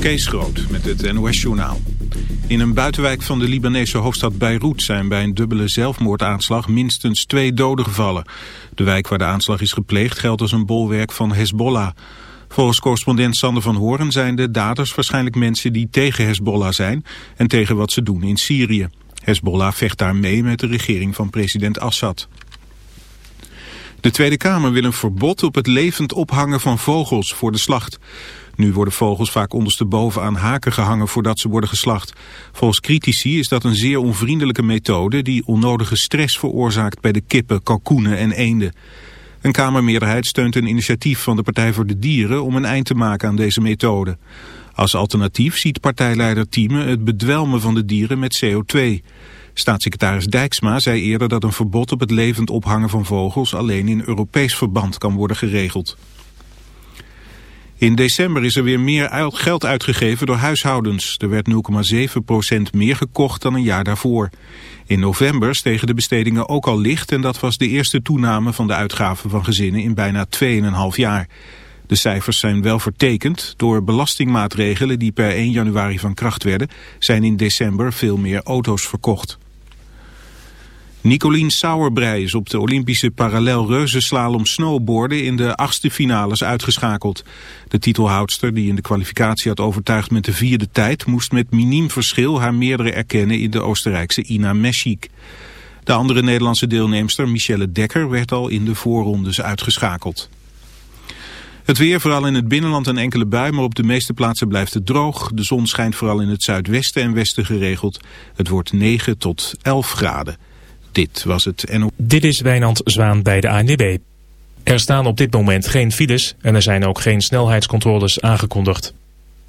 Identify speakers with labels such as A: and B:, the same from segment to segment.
A: Kees Groot met het NOS-journaal. In een buitenwijk van de Libanese hoofdstad Beirut zijn bij een dubbele zelfmoordaanslag minstens twee doden gevallen. De wijk waar de aanslag is gepleegd geldt als een bolwerk van Hezbollah. Volgens correspondent Sander van Horen zijn de daders waarschijnlijk mensen die tegen Hezbollah zijn en tegen wat ze doen in Syrië. Hezbollah vecht daar mee met de regering van president Assad. De Tweede Kamer wil een verbod op het levend ophangen van vogels voor de slacht. Nu worden vogels vaak ondersteboven aan haken gehangen voordat ze worden geslacht. Volgens critici is dat een zeer onvriendelijke methode die onnodige stress veroorzaakt bij de kippen, kalkoenen en eenden. Een Kamermeerderheid steunt een initiatief van de Partij voor de Dieren om een eind te maken aan deze methode. Als alternatief ziet partijleider Thieme het bedwelmen van de dieren met CO2. Staatssecretaris Dijksma zei eerder dat een verbod op het levend ophangen van vogels alleen in Europees verband kan worden geregeld. In december is er weer meer geld uitgegeven door huishoudens. Er werd 0,7% meer gekocht dan een jaar daarvoor. In november stegen de bestedingen ook al licht... en dat was de eerste toename van de uitgaven van gezinnen in bijna 2,5 jaar. De cijfers zijn wel vertekend. Door belastingmaatregelen die per 1 januari van kracht werden... zijn in december veel meer auto's verkocht. Nicolien Sauerbrei is op de Olympische parallel reuzenslalom snowboarden in de achtste finales uitgeschakeld. De titelhoudster die in de kwalificatie had overtuigd met de vierde tijd moest met miniem verschil haar meerdere erkennen in de Oostenrijkse Ina Meschik. De andere Nederlandse deelnemster Michelle Dekker werd al in de voorrondes uitgeschakeld. Het weer, vooral in het binnenland en enkele bui, maar op de meeste plaatsen blijft het droog. De zon schijnt vooral in het zuidwesten en westen geregeld. Het wordt 9 tot 11 graden. Dit was het.
B: Dit is Wijnand Zwaan bij de ANWB. Er staan op dit moment geen files en er zijn ook geen snelheidscontroles aangekondigd.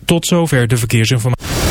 B: Tot zover de verkeersinformatie.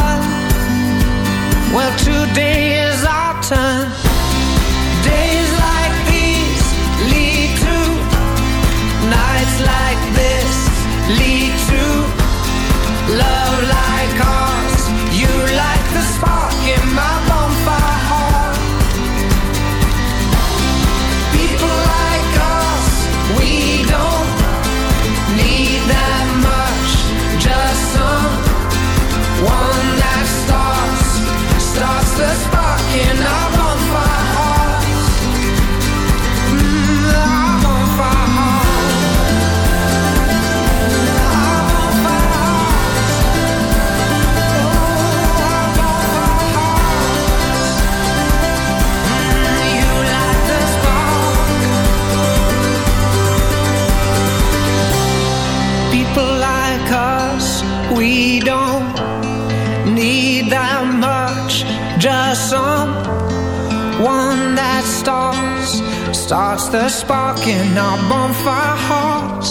C: Well, today is our turn. Days starts the spark in our bonfire hearts.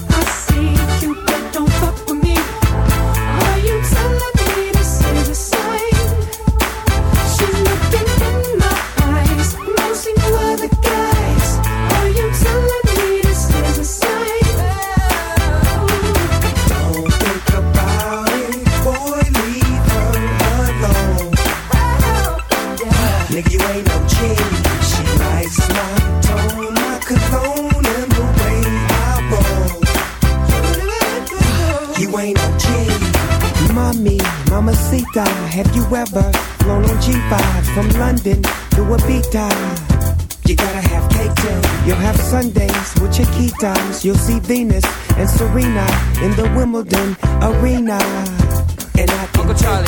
D: from London to Ibiza?
E: You gotta have cake too.
D: You'll have Sundays with Chiquitas. You'll see Venus and Serena in the Wimbledon arena.
E: And I
F: Uncle Charlie,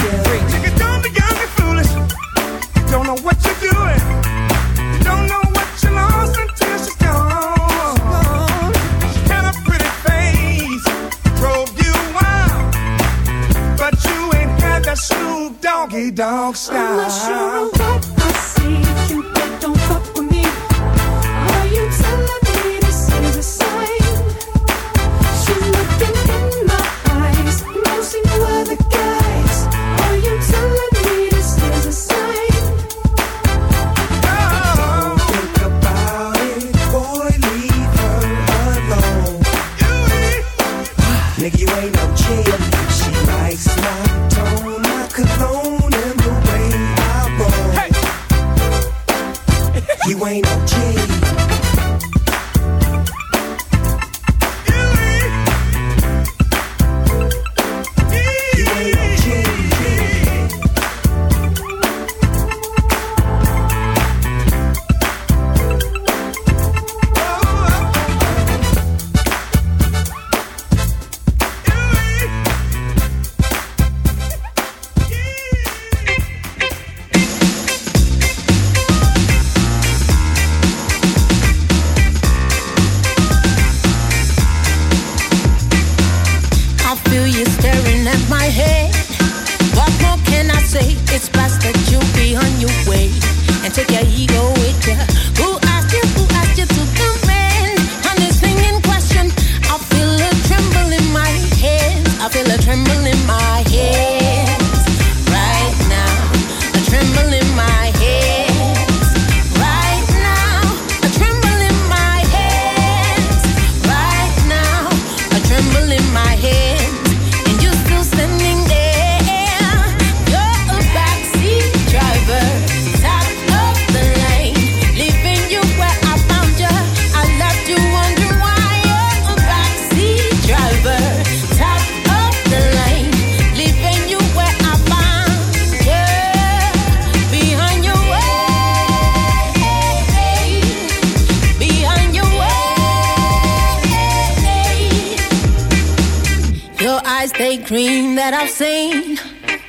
G: seen.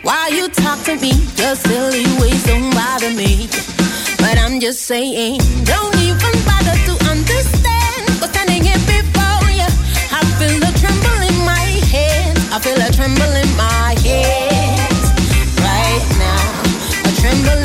G: While you talk to me, your silly ways don't bother me. But I'm just saying, don't even bother to understand. What's standing here before you, I feel a tremble in my hands. I feel a tremble in my hands right now. A tremble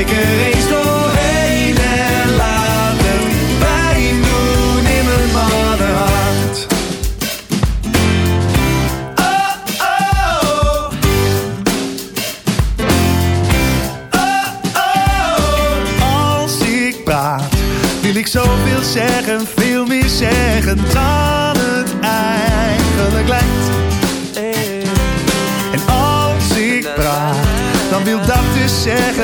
C: lekker eens
H: door.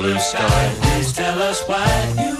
E: Blue Sky, please tell us why
C: you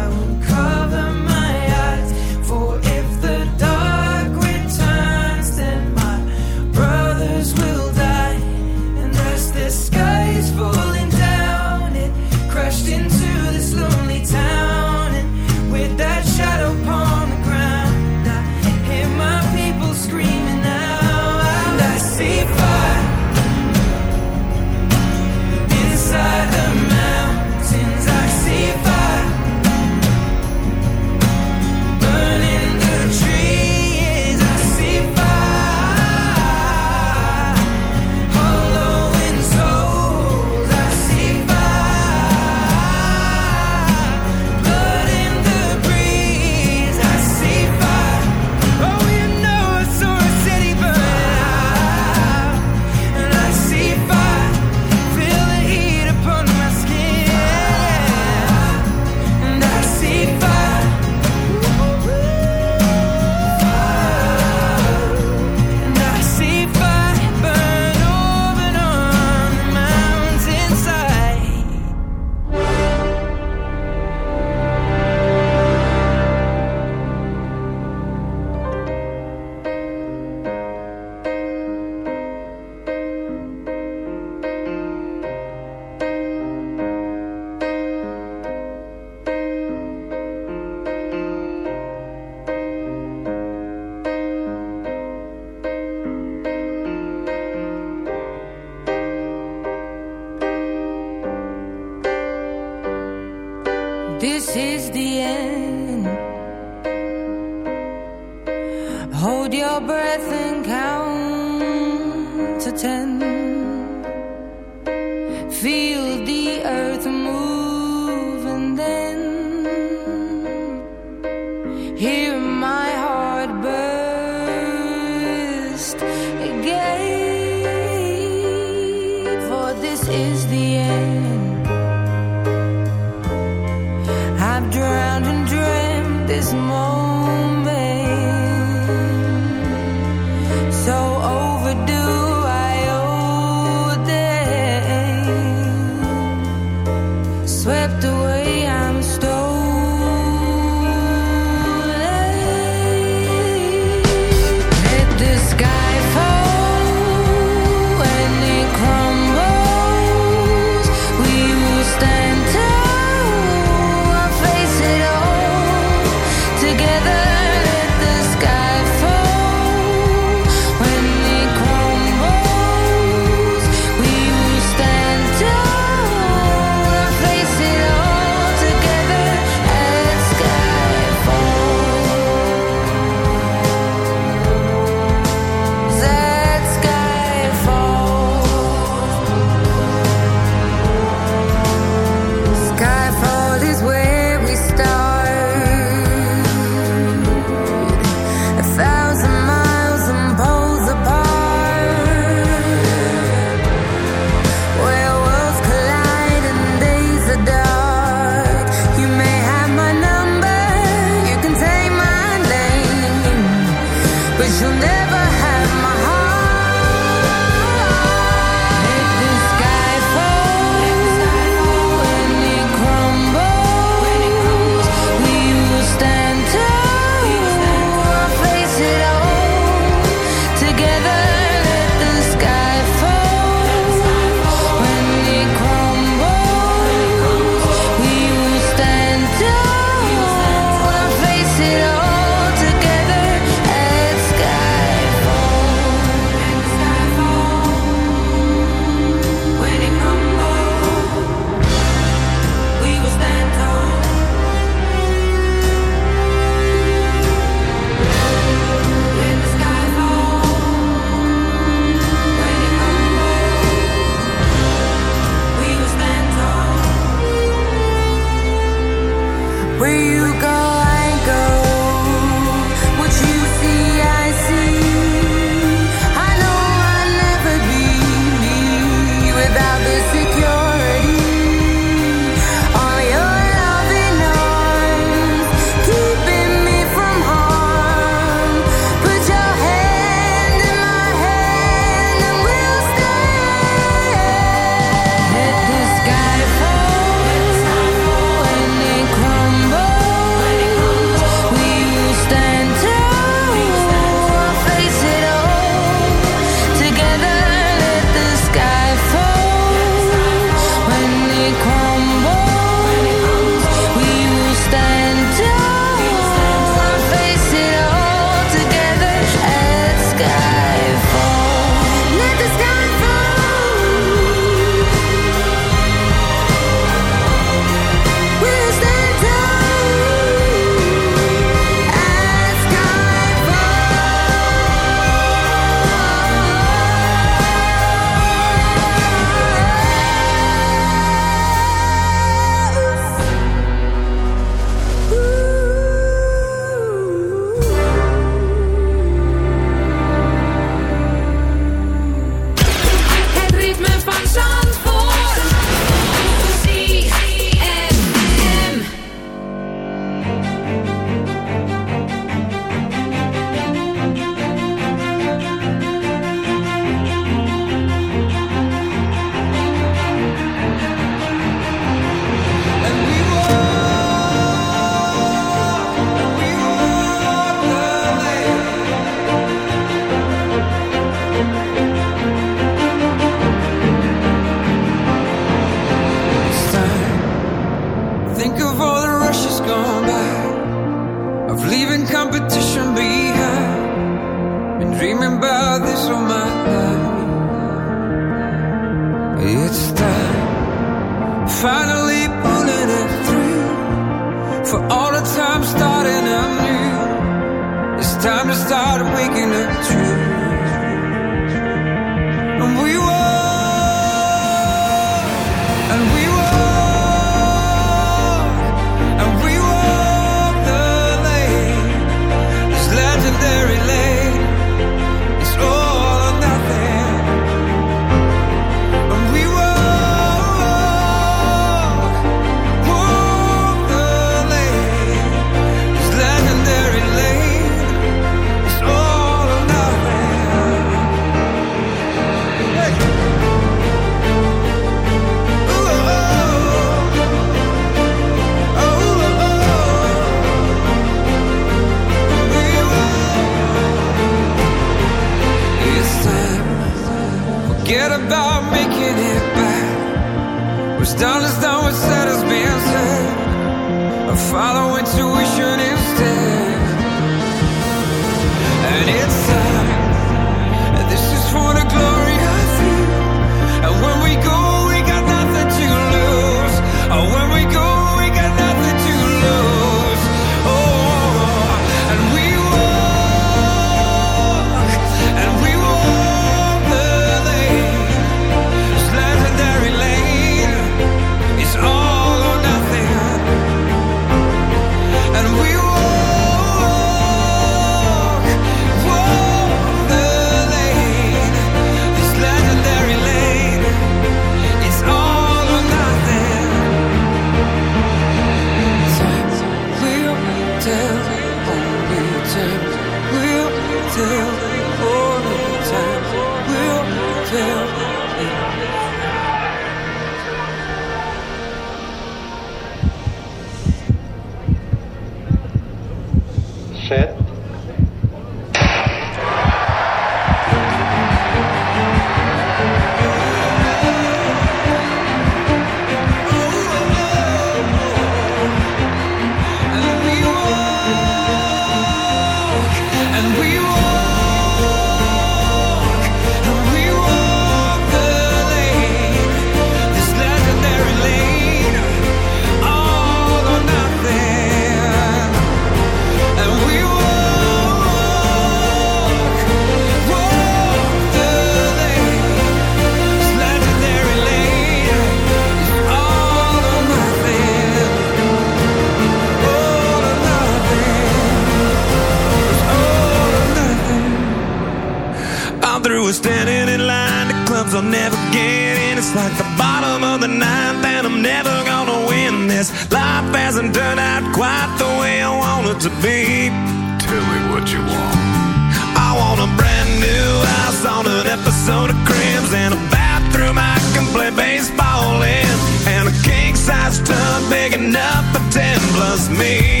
I: enough for ten plus me.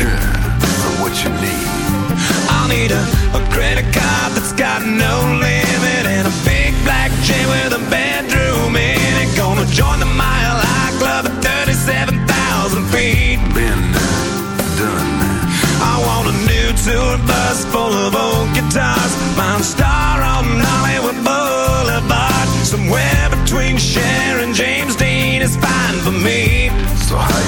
I: what you need? I'll need a, a credit card that's got no limit and a big black chain with a bedroom in it. Gonna join the Mile High Club at 37,000 feet. Been done. I want a new tour bus full of old guitars. Mount Star on Hollywood Boulevard. Somewhere between Cher and James Dean is fine for me. So how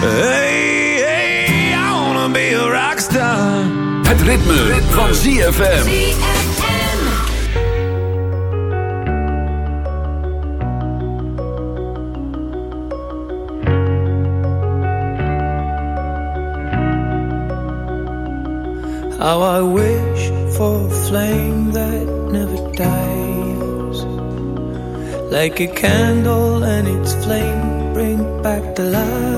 I: Hey, hey, I wanna be a rock star.
J: Het ritme, van ZFM.
C: How I wish for a flame that never dies. Like a candle and its flame bring back the light.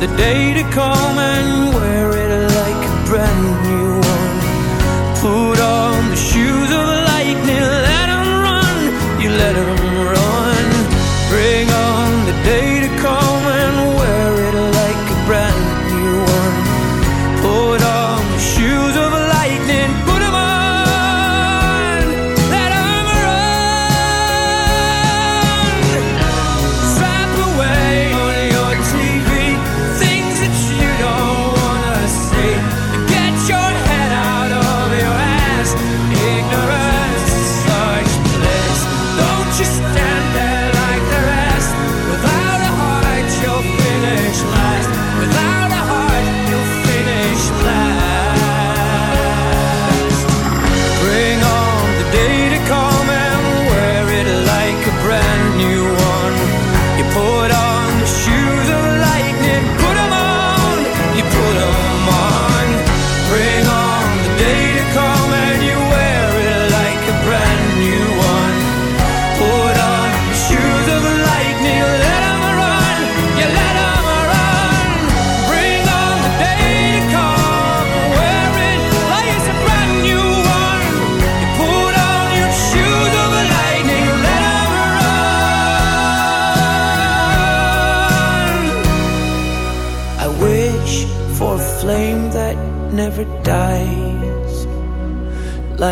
C: the day to come and